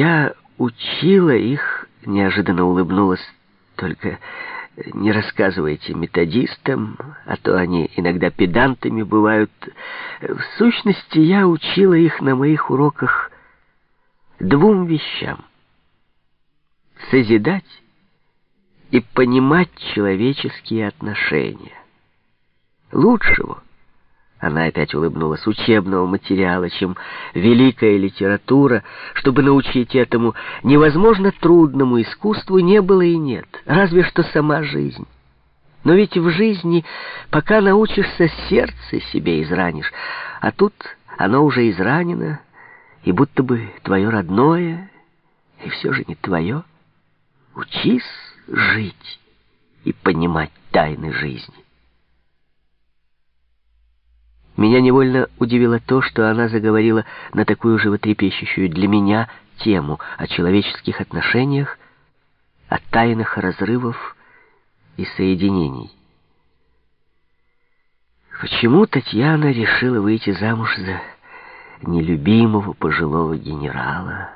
Я учила их, неожиданно улыбнулась, только не рассказывайте методистам, а то они иногда педантами бывают. В сущности, я учила их на моих уроках двум вещам. Созидать и понимать человеческие отношения. Лучшего — она опять улыбнулась. Учебного материала, чем великая литература, чтобы научить этому невозможно трудному искусству, не было и нет. Разве что сама жизнь. Но ведь в жизни, пока научишься, сердце себе изранишь. А тут оно уже изранено, и будто бы твое родное, и все же не твое. Учись жить и понимать тайны жизни. Меня невольно удивило то, что она заговорила на такую животрепещущую для меня тему о человеческих отношениях, о тайнах разрывов и соединений. Почему Татьяна решила выйти замуж за нелюбимого пожилого генерала?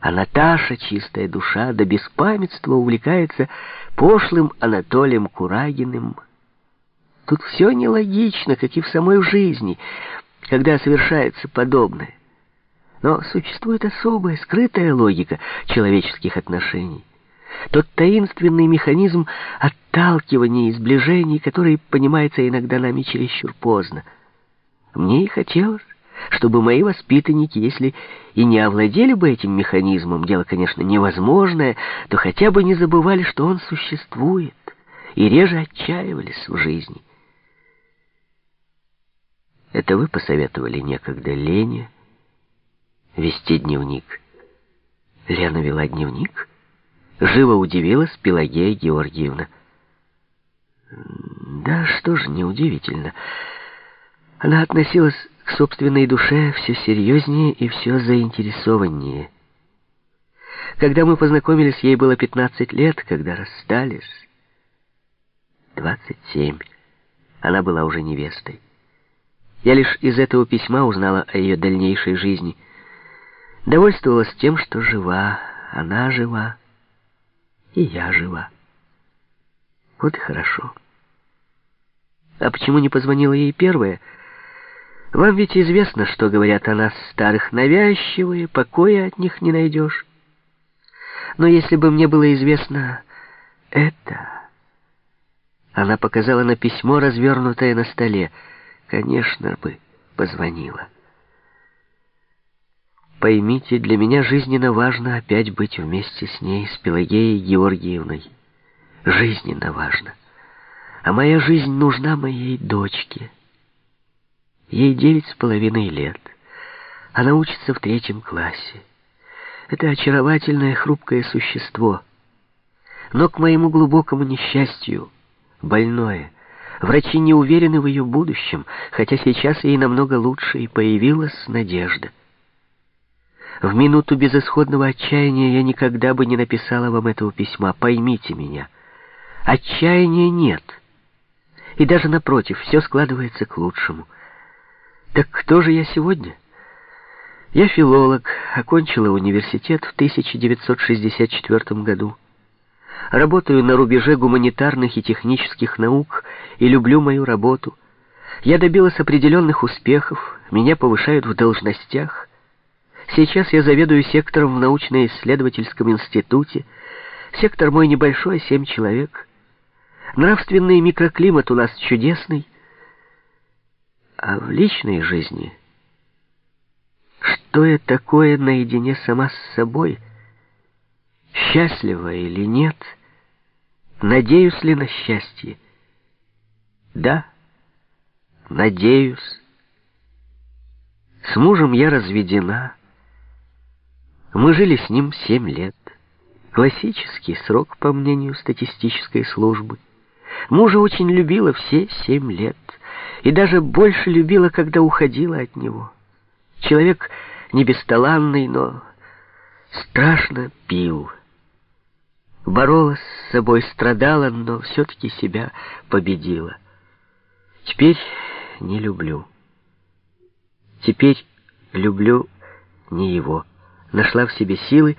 А Наташа, чистая душа, до беспамятства увлекается пошлым Анатолием Курагиным — Тут все нелогично, как и в самой жизни, когда совершается подобное. Но существует особая, скрытая логика человеческих отношений. Тот таинственный механизм отталкивания и сближений, который понимается иногда нами чересчур поздно. Мне и хотелось, чтобы мои воспитанники, если и не овладели бы этим механизмом, дело, конечно, невозможное, то хотя бы не забывали, что он существует, и реже отчаивались в жизни. Это вы посоветовали некогда Лене вести дневник. Лена вела дневник? Живо удивилась Пелагея Георгиевна. Да что ж, неудивительно. Она относилась к собственной душе все серьезнее и все заинтересованнее. Когда мы познакомились, ей было 15 лет, когда расстались. 27. Она была уже невестой. Я лишь из этого письма узнала о ее дальнейшей жизни. Довольствовалась тем, что жива, она жива, и я жива. Вот и хорошо. А почему не позвонила ей первая? Вам ведь известно, что говорят о нас старых навязчивые, покоя от них не найдешь. Но если бы мне было известно это... Она показала на письмо, развернутое на столе — конечно бы, позвонила. Поймите, для меня жизненно важно опять быть вместе с ней, с Пелагеей Георгиевной. Жизненно важно. А моя жизнь нужна моей дочке. Ей девять с половиной лет. Она учится в третьем классе. Это очаровательное хрупкое существо. Но к моему глубокому несчастью, больное — Врачи не уверены в ее будущем, хотя сейчас ей намного лучше, и появилась надежда. В минуту безысходного отчаяния я никогда бы не написала вам этого письма. Поймите меня. Отчаяния нет. И даже напротив, все складывается к лучшему. Так кто же я сегодня? Я филолог, окончила университет в 1964 году. Работаю на рубеже гуманитарных и технических наук и люблю мою работу. Я добилась определенных успехов, меня повышают в должностях. Сейчас я заведую сектором в научно-исследовательском институте. Сектор мой небольшой, семь человек. Нравственный микроклимат у нас чудесный. А в личной жизни... Что я такое наедине сама с собой? Счастлива или нет? Надеюсь ли на счастье? Да, надеюсь. С мужем я разведена. Мы жили с ним семь лет. Классический срок, по мнению статистической службы. Мужа очень любила все семь лет. И даже больше любила, когда уходила от него. Человек не бесталанный, но страшно пил. Боролась с собой, страдала, но все-таки себя победила. Теперь не люблю. Теперь люблю не его, нашла в себе силы